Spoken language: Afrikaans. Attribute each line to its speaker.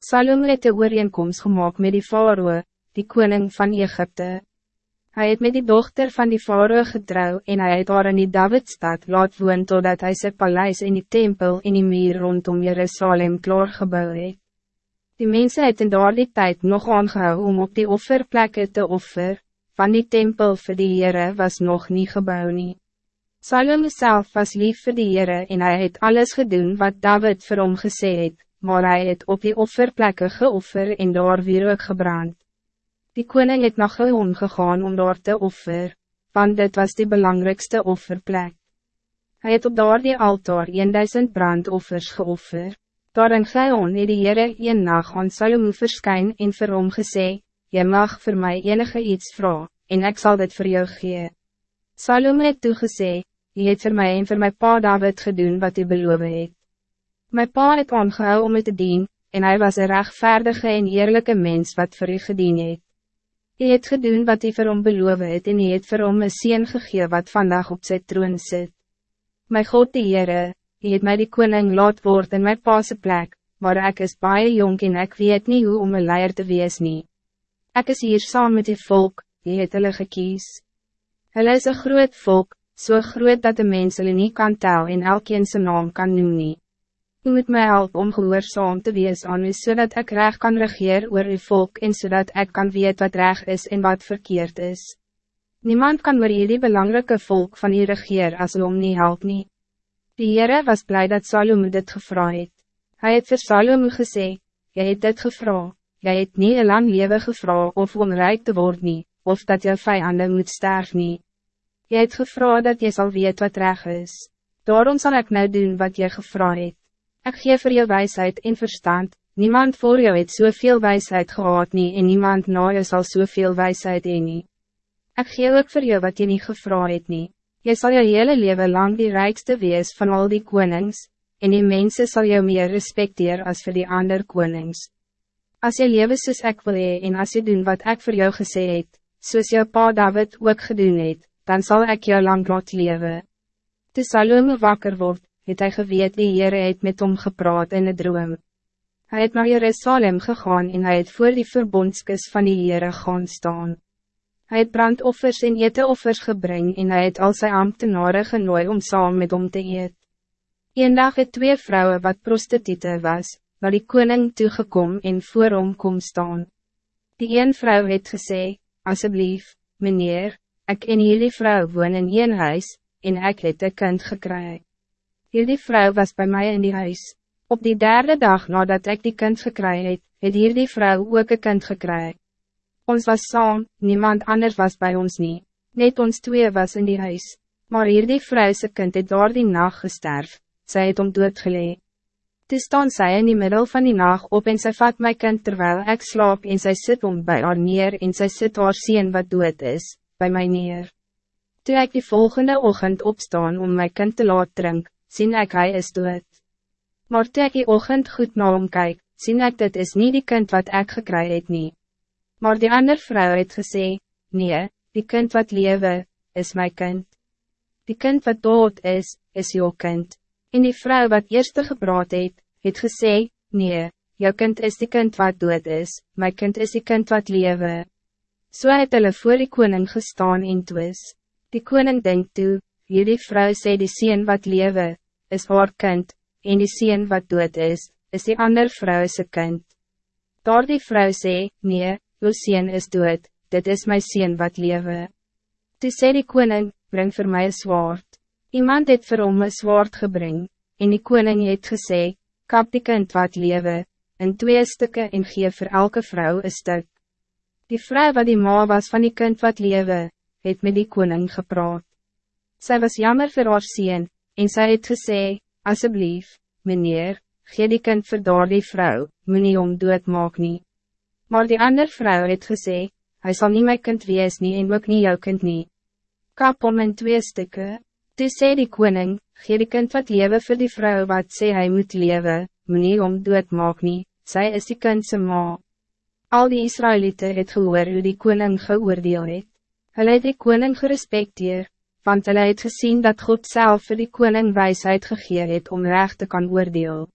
Speaker 1: Salom het de ooreenkomst gemaakt met die faroe, die koning van Egypte. Hij het met die dochter van die faroe getrouw en hij het haar in die Davidstad laat woon totdat hij zijn paleis in die tempel in die meer rondom Jerusalem klaargebouw het. Die mensen het in die tijd nog aangehou om op die offerplekken te offer, van die tempel vir die Heere was nog niet gebouwd. nie. Salome zelf was lief vir die Heere en hij het alles gedaan wat David vir hom gesê het, maar hij het op die offerplekken geoffer en daar weer ook gebrand. Die koning het nog Geon gegaan om daar te offer, want dit was die belangrijkste offerplek. Hij het op daar die altaar 1000 brandoffers geoffer. Daar in Geon het die Heere een nacht aan Salomo verskyn en vir hom gesê, Jy mag voor mij enige iets vragen, en ik zal dit voor jou gee. Salomo het toegesê, Jy het voor mij en voor mijn pa David gedoen wat hy beloof het. Mijn pa het aangehou om het te dien, en hij was een rechtvaardige en eerlijke mens wat voor u gedien het. Hy het gedoen wat hij voor hom beloof het en hy het vir hom een sien gegee wat vandaag op zijn troon zit. My God die Heere, hy het my die koning laat word in my paase plek, maar ik is baie jong en ek weet niet hoe om een leier te wees nie. Ek is hier saam met die volk, die het hulle gekies. Hulle is een groot volk, zo so groot dat de mens hulle nie kan tel en elkeen zijn naam kan noem nie. U moet mij helpen om gehoorzaam te wees aan u, zodat ik recht kan regeren oor uw volk en zodat ik kan weet wat recht is en wat verkeerd is. Niemand kan oor jullie belangrijke volk van u regeer als u om niet helpt nie. Die Heere was blij dat Salomo dit gevra het. Hy het vir Salomo gesê, jy het dit gevra, jy het nie een lang leven gevra of om rijk te worden, nie, of dat jou vijanden moet sterven. nie. Jy het gevra dat jy zal weet wat recht is. Daarom zal ik nou doen wat jy gevra het. Ik geef voor jou wijsheid en verstand, niemand voor jou het zoveel wijsheid gehad nie en niemand na jou sal soveel wijsheid heen nie. Ek gee ook voor jou wat je niet gevraagd het nie. Jy sal jou hele leven lang die rijkste wees van al die konings, en die mensen zal jou meer respecteer als voor die ander konings. Als je leven soos ek wil hee en als je doen wat ik voor jou gesê het, soos jou pa David ook gedoen het, dan zal ik jou lang laat leven. Toe Salome wakker word, het hy geweet die Heere het met hom gepraat in een droom. Hij het naar Jerusalem gegaan en hij het voor die verbondskis van die Heere gaan staan. Hij het brandoffers en eteoffers gebring en hij het al sy ambtenare genooi om saam met hom te eet. Eendag het twee vrouwen wat prostitute was, naar die koning toegekom en voor hom kom staan. Die een vrouw het gesê, Alsjeblieft, meneer, ik en jullie vrouw woon in een huis, en ik het een kind gekry. Hierdie vrouw was bij mij in die huis. Op die derde dag nadat ik die kind gekry het, het hierdie vrouw ook een kind gekry. Ons was saam, niemand anders was bij ons niet. Net ons twee was in die huis. Maar hierdie vrouw se kind het door die nacht gesterf, sy het om doodgelee. Toe staan sy in die middel van die nacht op en sy vat my kind terwijl ik slaap en sy sit om bij haar neer en sy sit haar sien wat dood is, bij mij neer. Toe ik die volgende ochtend opstaan om mijn kind te laat drink, sien ek hy is dood. Maar toe ek die ochend goed na hom kyk, sien ek dit is niet die kind wat ek gekry het nie. Maar die ander vrouw het gesê, nee, die kind wat lewe, is mijn kind. Die kind wat dood is, is jou kind. En die vrouw wat eerste gebraad het, het gesê, nee, jou kind is die kind wat dood is, mijn kind is die kind wat lewe. So het hulle voor die koning gestaan en twis. Die koning denkt toe, Hierdie vrouw sê die sien wat lewe, is haar kind, en die sien wat dood is, is die ander vrou se kind. Daar die vrou sê, nee, uw sien is dood, dit is my sien wat lewe. Toe sê die koning, bring voor mij een zwaard. Iemand het vir hom een zwaard gebring, en die koning het gesê, kap die kind wat lewe, in twee stukken en geef voor elke vrouw een stuk. Die vrouw wat die ma was van die kind wat lewe, het met die koning gepraat. Zij was jammer voor haar sien, en zij het gesê, Alsjeblieft, meneer, gee die kind vir daar die vrou, moet nie om dood maak nie. Maar die ander vrouw het gesê, hij zal niet mijn kind wees nie en ook nie jou kind nie. Kap om in twee stukken. Toe sê die koning, gee die kind wat lewe vir die vrouw wat sê hij moet lewe, moet nie om dood maak nie, sy is die kind se ma. Al die Israëlieten het gehoor hoe die koning geoordeel het. Hulle het die koning gerespecteer, want hulle het gezien dat God zelf voor die koning wijsheid gegeer het om recht te kan oordeel.